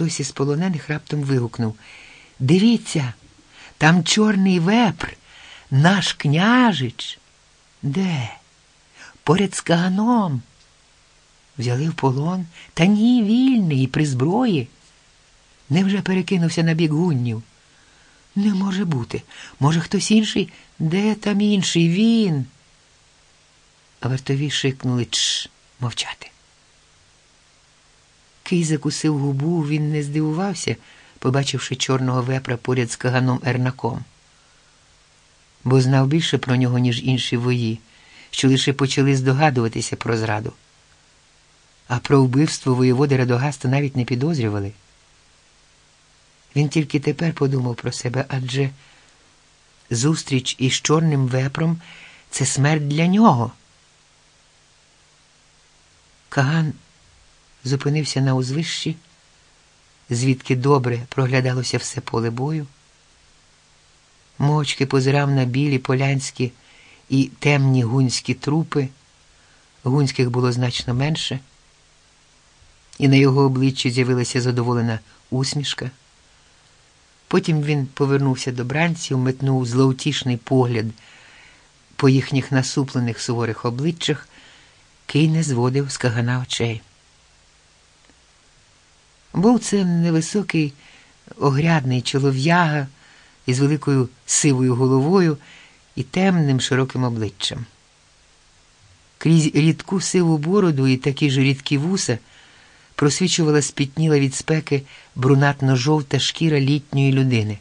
хтось із полонених раптом вигукнув Дивіться, там чорний вепр, наш княжич. Де? Поряд з каганом. Взяли в полон, та ні, вільний і при зброї. Невже перекинувся на бік гуннів? Не може бути. Може, хтось інший? Де там інший? Він. А вартові шикнули чш, мовчати. Кий закусив губу, він не здивувався, побачивши чорного вепра поряд з каганом Ернаком. Бо знав більше про нього, ніж інші вої, що лише почали здогадуватися про зраду. А про вбивство воєводи Радогаста навіть не підозрювали. Він тільки тепер подумав про себе, адже зустріч із чорним вепром це смерть для нього. Каган зупинився на узвищі, звідки добре проглядалося все поле бою. Мовчки позирав на білі полянські і темні гунські трупи. Гунських було значно менше, і на його обличчі з'явилася задоволена усмішка. Потім він повернувся до бранців, метнув злоутішний погляд по їхніх насуплених суворих обличчях, кий не зводив з кагана очей. Був це невисокий, огрядний чолов'яга із великою сивою головою і темним широким обличчям. Крізь рідку сиву бороду і такі ж рідкі вуса просвічувала спітніла від спеки брунатно-жовта шкіра літньої людини.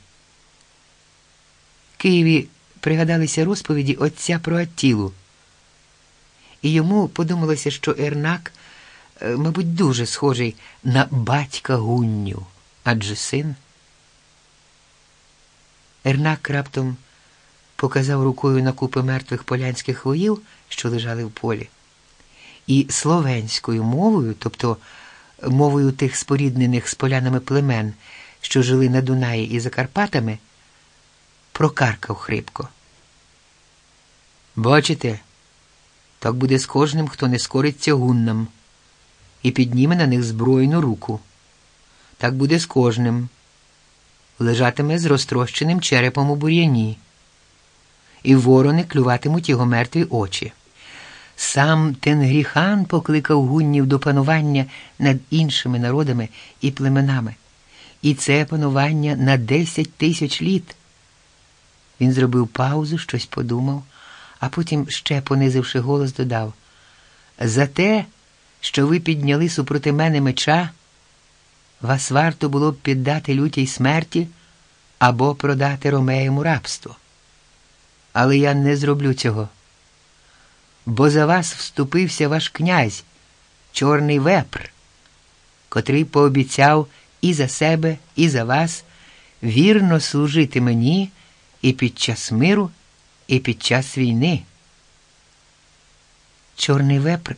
Києві пригадалися розповіді отця про Аттілу, і йому подумалося, що Ернак, мабуть, дуже схожий на батька Гунню, адже син. Ернак раптом показав рукою на купи мертвих полянських воїв, що лежали в полі, і словенською мовою, тобто мовою тих споріднених з полянами племен, що жили на Дунаї і за Карпатами, прокаркав хрипко. Бачите, так буде з кожним, хто не скориться гуннам, і підніме на них збройну руку. Так буде з кожним. Лежатиме з розтрощеним черепом у бур'яні, і ворони клюватимуть його мертві очі. Сам Тенгріхан покликав гуннів до панування над іншими народами і племенами, і це панування на десять тисяч літ. Він зробив паузу, щось подумав, а потім, ще понизивши голос, додав: За те, що ви підняли супроти мене меча, вас варто було б піддати лютій смерті або продати ромеям у рабство. Але я не зроблю цього бо за вас вступився ваш князь, Чорний вепр, котрий пообіцяв і за себе, і за вас вірно служити мені і під час миру, і під час війни. Чорний вепр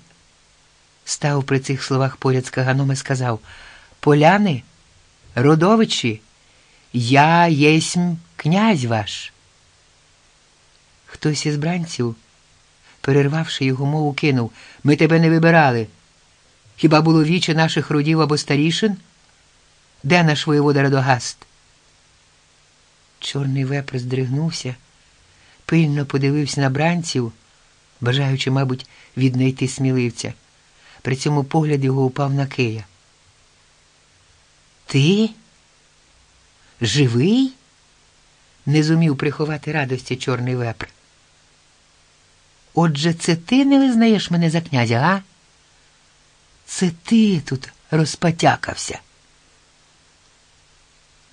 став при цих словах поряд з каганом і сказав Поляни, родовичі, я єсмь князь ваш. Хтось із бранців перервавши його мову, кинув Ми тебе не вибирали. Хіба було віче наших родів або старішин? Де наш воєвода Радогаст? Чорний вепр здригнувся, пильно подивився на бранців, бажаючи, мабуть, віднайти сміливця. При цьому погляд його упав на Кия. Ти? Живий? Не зумів приховати радості чорний вепр. Отже, це ти не визнаєш мене за князя, а? Це ти тут розпотякався.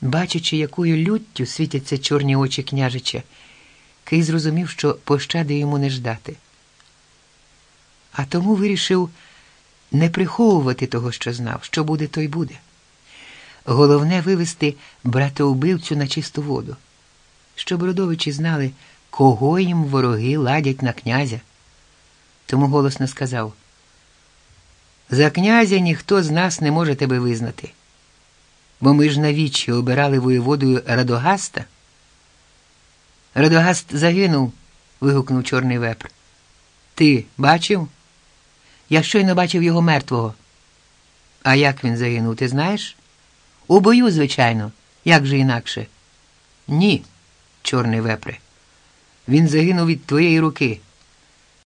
Бачачи, якою люттю світяться чорні очі княжича, Кий зрозумів, що пощади йому не ждати. А тому вирішив не приховувати того, що знав, що буде, то й буде. Головне вивести братоубивцю на чисту воду, щоб родовичі знали кого їм вороги ладять на князя. Тому голосно сказав: За князя ніхто з нас не може тебе визнати, бо ми ж навічі обирали воєводою Радогаста. Радогаст загинув. вигукнув Чорний вепр. Ти бачив? Я щойно бачив його мертвого. А як він загинув, ти знаєш? У бою, звичайно, як же інакше? Ні, чорний вепре. Він загинув від твоєї руки.